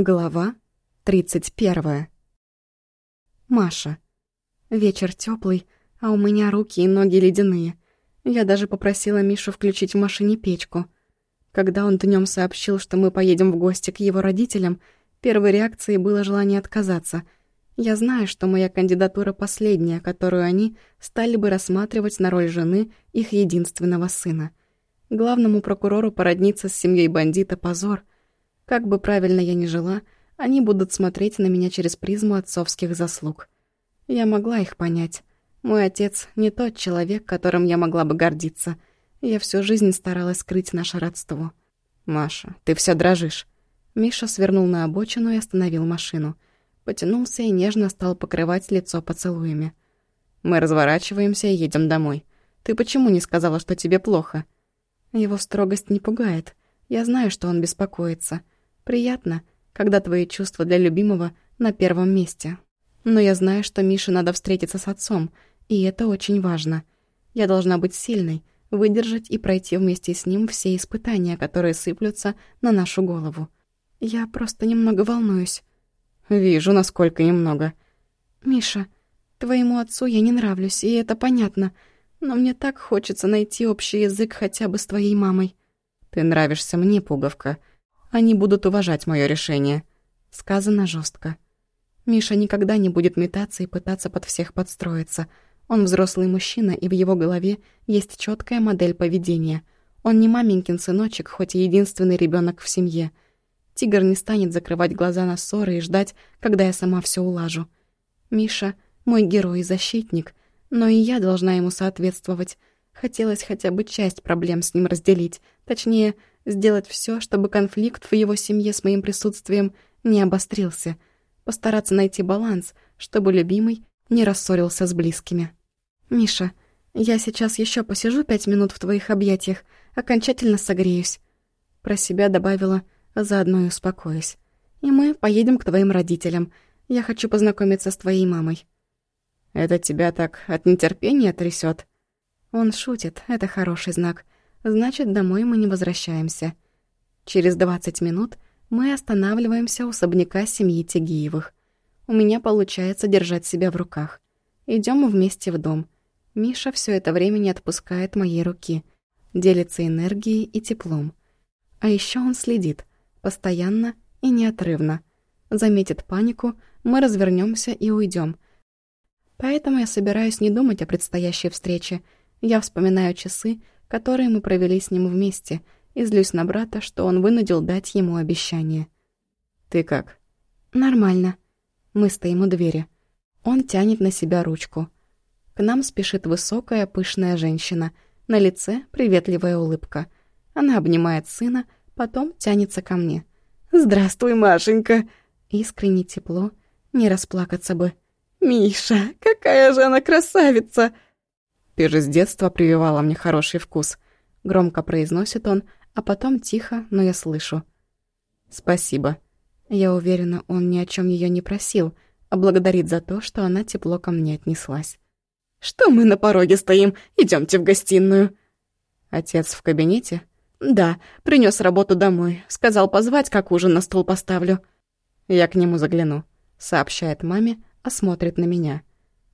Глава 31. Маша. Вечер теплый, а у меня руки и ноги ледяные. Я даже попросила Мишу включить в машине печку. Когда он днем сообщил, что мы поедем в гости к его родителям, первой реакцией было желание отказаться. Я знаю, что моя кандидатура последняя, которую они стали бы рассматривать на роль жены их единственного сына. Главному прокурору породниться с семьей бандита — позор — как бы правильно я ни жила, они будут смотреть на меня через призму отцовских заслуг. Я могла их понять. Мой отец не тот человек, которым я могла бы гордиться. Я всю жизнь старалась скрыть наше родство. «Маша, ты вся дрожишь». Миша свернул на обочину и остановил машину. Потянулся и нежно стал покрывать лицо поцелуями. «Мы разворачиваемся и едем домой. Ты почему не сказала, что тебе плохо?» Его строгость не пугает. Я знаю, что он беспокоится. Приятно, когда твои чувства для любимого на первом месте. Но я знаю, что Мише надо встретиться с отцом, и это очень важно. Я должна быть сильной, выдержать и пройти вместе с ним все испытания, которые сыплются на нашу голову. Я просто немного волнуюсь. Вижу, насколько немного. Миша, твоему отцу я не нравлюсь, и это понятно. Но мне так хочется найти общий язык хотя бы с твоей мамой. Ты нравишься мне, пуговка, они будут уважать мое решение. Сказано жестко. Миша никогда не будет метаться и пытаться под всех подстроиться. Он взрослый мужчина, и в его голове есть четкая модель поведения. Он не маменькин сыночек, хоть и единственный ребенок в семье. Тигр не станет закрывать глаза на ссоры и ждать, когда я сама все улажу. Миша — мой герой и защитник, но и я должна ему соответствовать. Хотелось хотя бы часть проблем с ним разделить, точнее, сделать все, чтобы конфликт в его семье с моим присутствием не обострился, постараться найти баланс, чтобы любимый не рассорился с близкими. «Миша, я сейчас еще посижу пять минут в твоих объятиях, окончательно согреюсь», про себя добавила, заодно и успокоюсь. «И мы поедем к твоим родителям. Я хочу познакомиться с твоей мамой». «Это тебя так от нетерпения трясет? Он шутит, это хороший знак — Значит, домой мы не возвращаемся. Через 20 минут мы останавливаемся у особняка семьи Тегиевых. У меня получается держать себя в руках. Идем вместе в дом. Миша все это время не отпускает моей руки. Делится энергией и теплом. А еще он следит. Постоянно и неотрывно. Заметит панику, мы развернемся и уйдем. Поэтому я собираюсь не думать о предстоящей встрече. Я вспоминаю часы, которые мы провели с ним вместе, и злюсь на брата, что он вынудил дать ему обещание. «Ты как?» «Нормально». Мы стоим у двери. Он тянет на себя ручку. К нам спешит высокая, пышная женщина. На лице приветливая улыбка. Она обнимает сына, потом тянется ко мне. «Здравствуй, Машенька!» Искренне тепло, не расплакаться бы. «Миша, какая же она красавица!» Ты же с детства прививала мне хороший вкус. Громко произносит он, а потом тихо, но я слышу. Спасибо. Я уверена, он ни о чем ее не просил, а благодарит за то, что она тепло ко мне отнеслась. «Что мы на пороге стоим? Идемте в гостиную». Отец в кабинете? «Да, принес работу домой. Сказал позвать, как ужин на стол поставлю». «Я к нему загляну», — сообщает маме, а смотрит на меня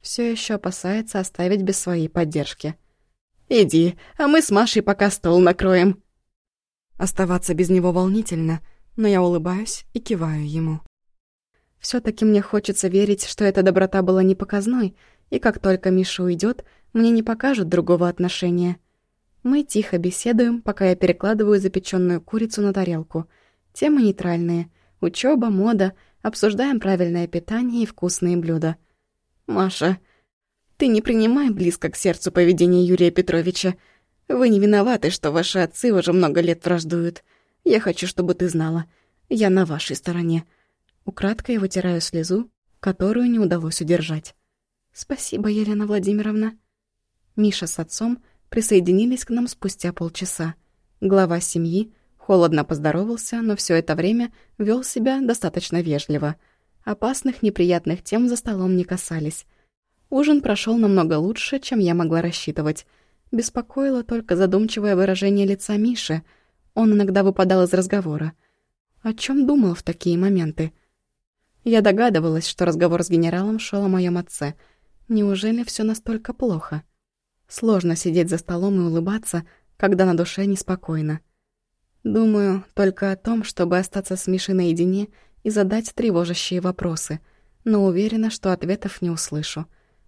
все еще опасается оставить без своей поддержки. «Иди, а мы с Машей пока стол накроем». Оставаться без него волнительно, но я улыбаюсь и киваю ему. все таки мне хочется верить, что эта доброта была не показной, и как только Миша уйдет, мне не покажут другого отношения. Мы тихо беседуем, пока я перекладываю запеченную курицу на тарелку. Темы нейтральные. Учеба, мода, обсуждаем правильное питание и вкусные блюда. «Маша, ты не принимай близко к сердцу поведение Юрия Петровича. Вы не виноваты, что ваши отцы уже много лет враждуют. Я хочу, чтобы ты знала. Я на вашей стороне». Украдкой вытираю слезу, которую не удалось удержать. «Спасибо, Елена Владимировна». Миша с отцом присоединились к нам спустя полчаса. Глава семьи холодно поздоровался, но все это время вел себя достаточно вежливо — Опасных, неприятных тем за столом не касались. Ужин прошел намного лучше, чем я могла рассчитывать. Беспокоило только задумчивое выражение лица Миши. Он иногда выпадал из разговора. О чем думал в такие моменты? Я догадывалась, что разговор с генералом шел о моем отце. Неужели все настолько плохо? Сложно сидеть за столом и улыбаться, когда на душе неспокойно. Думаю только о том, чтобы остаться с Мишей наедине и задать тревожащие вопросы, но уверена, что ответов не услышу.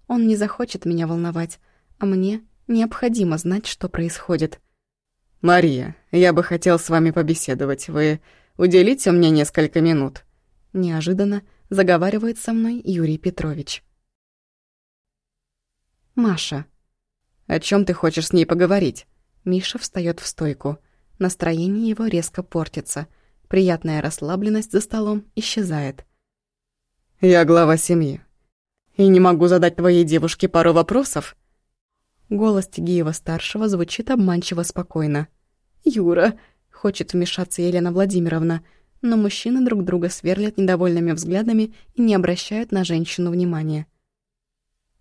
Он не захочет меня волновать, а мне необходимо знать, что происходит. «Мария, я бы хотел с вами побеседовать. Вы уделите мне несколько минут?» Неожиданно заговаривает со мной Юрий Петрович. Маша. «О чем ты хочешь с ней поговорить?» Миша встает в стойку. Настроение его резко портится. Приятная расслабленность за столом исчезает. «Я глава семьи. И не могу задать твоей девушке пару вопросов?» Голос Тигиева-старшего звучит обманчиво спокойно. «Юра!» — хочет вмешаться Елена Владимировна, но мужчины друг друга сверлят недовольными взглядами и не обращают на женщину внимания.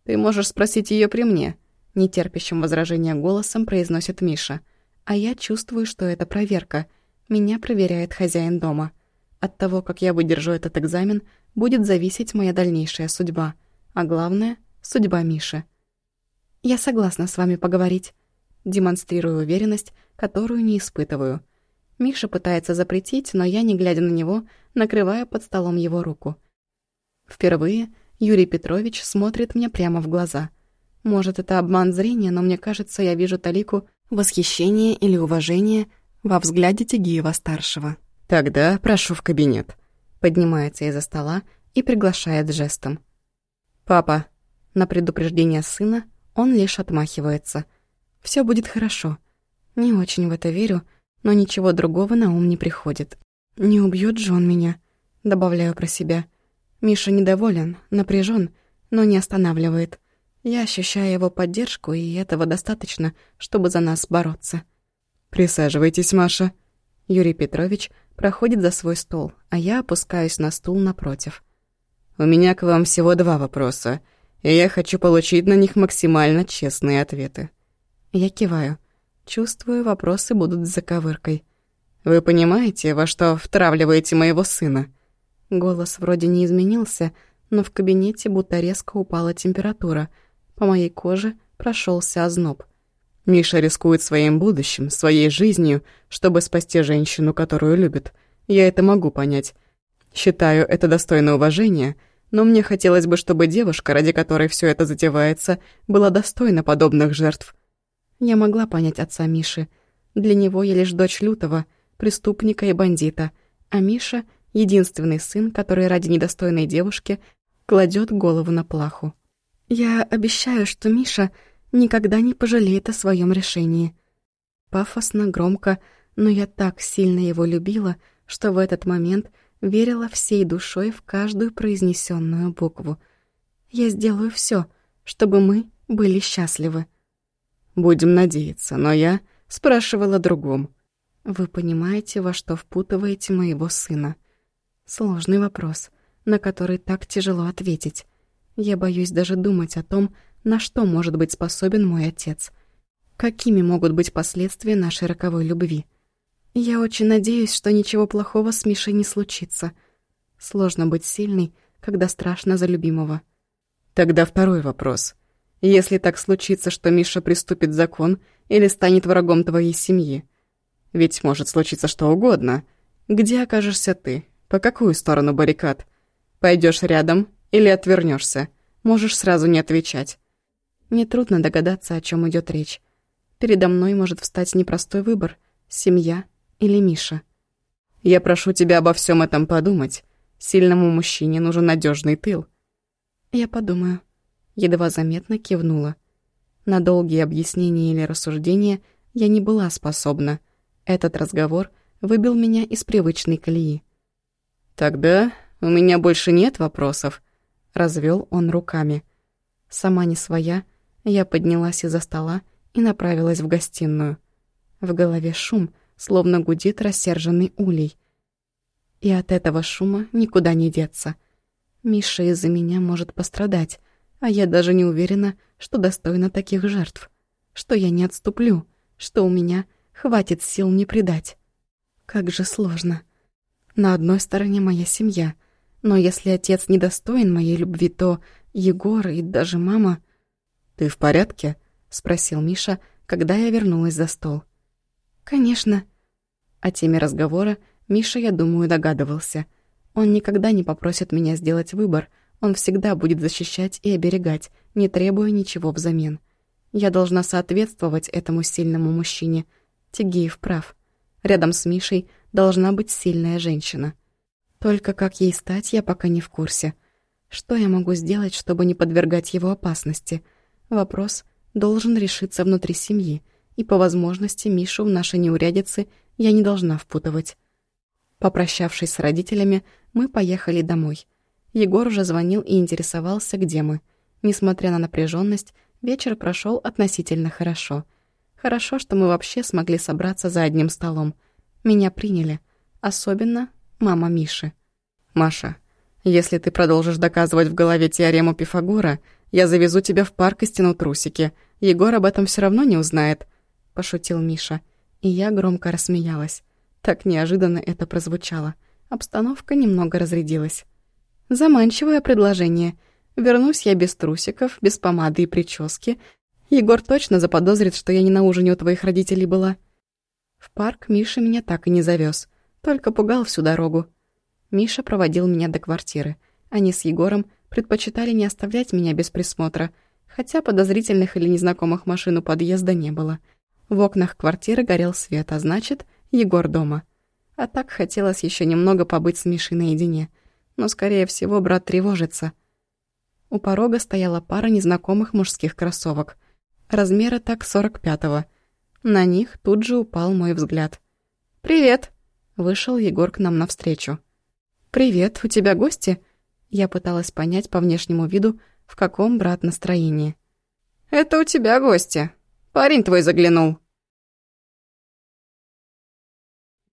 «Ты можешь спросить ее при мне», — нетерпящим возражения голосом произносит Миша. А я чувствую, что это проверка. Меня проверяет хозяин дома. От того, как я выдержу этот экзамен, будет зависеть моя дальнейшая судьба. А главное — судьба Миши. Я согласна с вами поговорить. Демонстрирую уверенность, которую не испытываю. Миша пытается запретить, но я, не глядя на него, накрываю под столом его руку. Впервые Юрий Петрович смотрит мне прямо в глаза. Может, это обман зрения, но мне кажется, я вижу талику восхищения или уважения во взгляде Тегиева-старшего. «Тогда прошу в кабинет», — поднимается из-за стола и приглашает жестом. «Папа». На предупреждение сына он лишь отмахивается. Все будет хорошо». Не очень в это верю, но ничего другого на ум не приходит. «Не убьет же он меня», — добавляю про себя. Миша недоволен, напряжен, но не останавливает. Я ощущаю его поддержку, и этого достаточно, чтобы за нас бороться. «Присаживайтесь, Маша». Юрий Петрович проходит за свой стол, а я опускаюсь на стул напротив. «У меня к вам всего два вопроса, и я хочу получить на них максимально честные ответы». Я киваю. Чувствую, вопросы будут с заковыркой. «Вы понимаете, во что втравливаете моего сына?» Голос вроде не изменился, но в кабинете будто резко упала температура. По моей коже прошелся озноб. Миша рискует своим будущим, своей жизнью, чтобы спасти женщину, которую любит. Я это могу понять. Считаю, это достойно уважения, но мне хотелось бы, чтобы девушка, ради которой все это затевается, была достойна подобных жертв. Я могла понять отца Миши. Для него я лишь дочь лютого, преступника и бандита, а Миша — единственный сын, который ради недостойной девушки кладет голову на плаху. Я обещаю, что Миша никогда не пожалеет о своем решении. Пафосно, громко, но я так сильно его любила, что в этот момент верила всей душой в каждую произнесенную букву. Я сделаю все, чтобы мы были счастливы. Будем надеяться, но я спрашивала другом. Вы понимаете, во что впутываете моего сына? Сложный вопрос, на который так тяжело ответить. Я боюсь даже думать о том, на что может быть способен мой отец. Какими могут быть последствия нашей роковой любви? Я очень надеюсь, что ничего плохого с Мишей не случится. Сложно быть сильной, когда страшно за любимого. Тогда второй вопрос. Если так случится, что Миша приступит закон или станет врагом твоей семьи, ведь может случиться что угодно. Где окажешься ты? По какую сторону баррикад? Пойдешь рядом или отвернешься? Можешь сразу не отвечать. Нетрудно догадаться, о чем идет речь. Передо мной может встать непростой выбор — семья или Миша. Я прошу тебя обо всем этом подумать. Сильному мужчине нужен надежный тыл. Я подумаю едва заметно кивнула. На долгие объяснения или рассуждения я не была способна. Этот разговор выбил меня из привычной колеи. «Тогда у меня больше нет вопросов», — развел он руками. Сама не своя, я поднялась из-за стола и направилась в гостиную. В голове шум, словно гудит рассерженный улей. И от этого шума никуда не деться. Миша из-за меня может пострадать, а я даже не уверена, что достойна таких жертв. Что я не отступлю, что у меня хватит сил не предать. Как же сложно. На одной стороне моя семья, но если отец недостоин моей любви, то Егор и даже мама... «Ты в порядке?» — спросил Миша, когда я вернулась за стол. «Конечно». О теме разговора Миша, я думаю, догадывался. Он никогда не попросит меня сделать выбор, он всегда будет защищать и оберегать, не требуя ничего взамен. Я должна соответствовать этому сильному мужчине. Тигеев прав. Рядом с Мишей должна быть сильная женщина. Только как ей стать, я пока не в курсе. Что я могу сделать, чтобы не подвергать его опасности? Вопрос должен решиться внутри семьи, и по возможности Мишу в наши неурядицы я не должна впутывать. Попрощавшись с родителями, мы поехали домой. Егор уже звонил и интересовался, где мы. Несмотря на напряженность, вечер прошел относительно хорошо. Хорошо, что мы вообще смогли собраться за одним столом. Меня приняли. Особенно мама Миши. «Маша, если ты продолжишь доказывать в голове теорему Пифагора, я завезу тебя в парк и стяну трусики. Егор об этом все равно не узнает», — пошутил Миша. И я громко рассмеялась. Так неожиданно это прозвучало. Обстановка немного разрядилась. Заманчивое предложение. Вернусь я без трусиков, без помады и прически. Егор точно заподозрит, что я не на ужине у твоих родителей была. В парк Миша меня так и не завез, только пугал всю дорогу. Миша проводил меня до квартиры. Они с Егором предпочитали не оставлять меня без присмотра, хотя подозрительных или незнакомых машин у подъезда не было. В окнах квартиры горел свет, а значит, Егор дома. А так хотелось еще немного побыть с Мишей наедине — но, скорее всего, брат тревожится. У порога стояла пара незнакомых мужских кроссовок. Размера так сорок пятого. На них тут же упал мой взгляд. «Привет!» — вышел Егор к нам навстречу. «Привет, у тебя гости?» Я пыталась понять по внешнему виду, в каком брат настроении. «Это у тебя гости. Парень твой заглянул».